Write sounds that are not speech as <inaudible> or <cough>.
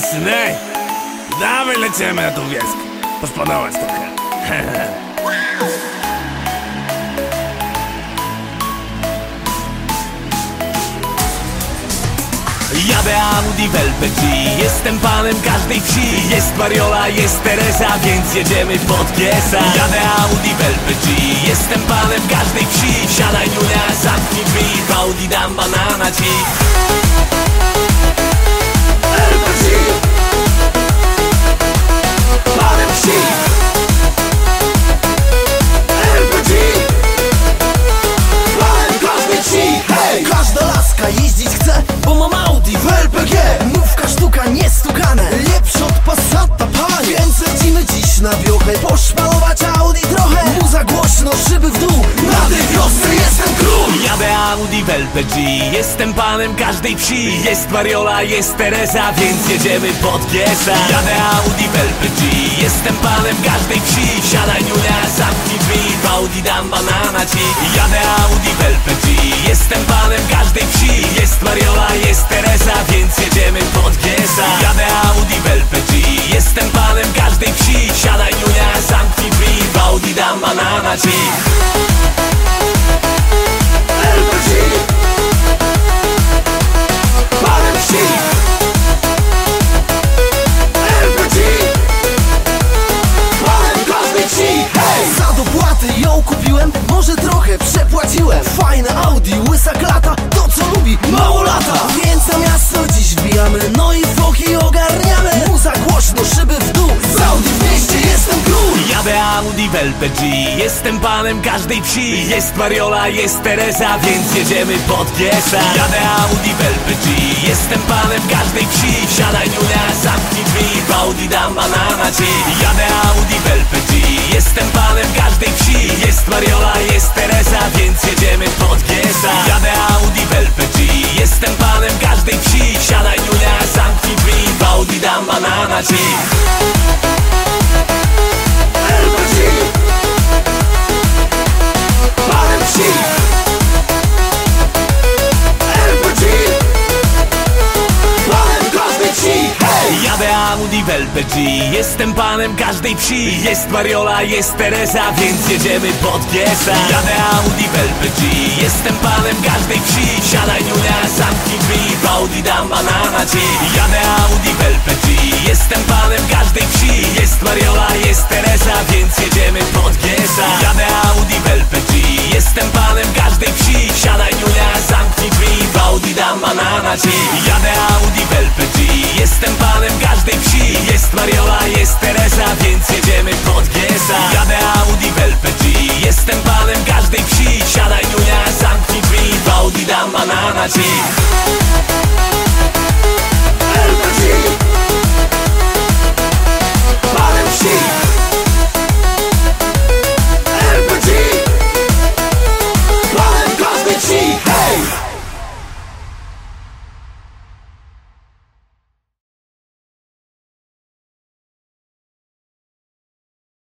Synek! Dawaj lecimy na tą wioskę. Pospodałeś trochę. <laughs> Jadę Audi Velvet G. Jestem panem każdej wsi. Jest Mariola, jest Teresa, więc jedziemy pod piesa Jadę Audi Velvet G. Jestem panem każdej wsi. Wsiadaj Julia, zamknij drzwi. W Audi dam banana ci szyby w dół, na tej wiosce jestem król. Jadę Audi w LPG Jestem panem każdej wsi. Jest Mariola, jest Teresa, więc jedziemy pod piesa Jadę Audi w LPG Jestem panem każdej wsi. Wsiadaj Julia, zamknij drzwi W Audi dam banana ci. Jadę Audi w LPG Jestem panem każdej wsi. Jest Mariola, banana Hej! Za dopłaty ją kupiłem, może trochę przepłaciłem Audi w LPG Jestem panem każdej wsi. Jest Mariola, jest Teresa, więc jedziemy pod piesa Jadę Audi w LPG Jestem panem każdej wsi. Wsiadaj Julia, zamknij drzwi. W Audi dam banana ci. Jadę Audi w LPG Jestem panem każdej wsi. Jest Mariola, jest Teresa, więc jedziemy pod piesa Audi w LPG Jestem panem każdej wsi. Jest Mariola, jest Teresa, więc jedziemy pod piesa Jadę Audi w LPG Jestem panem każdej wsi. Wsiadaj Julia, zamknij drzwi. W Audi dam banana ci Jadę Audi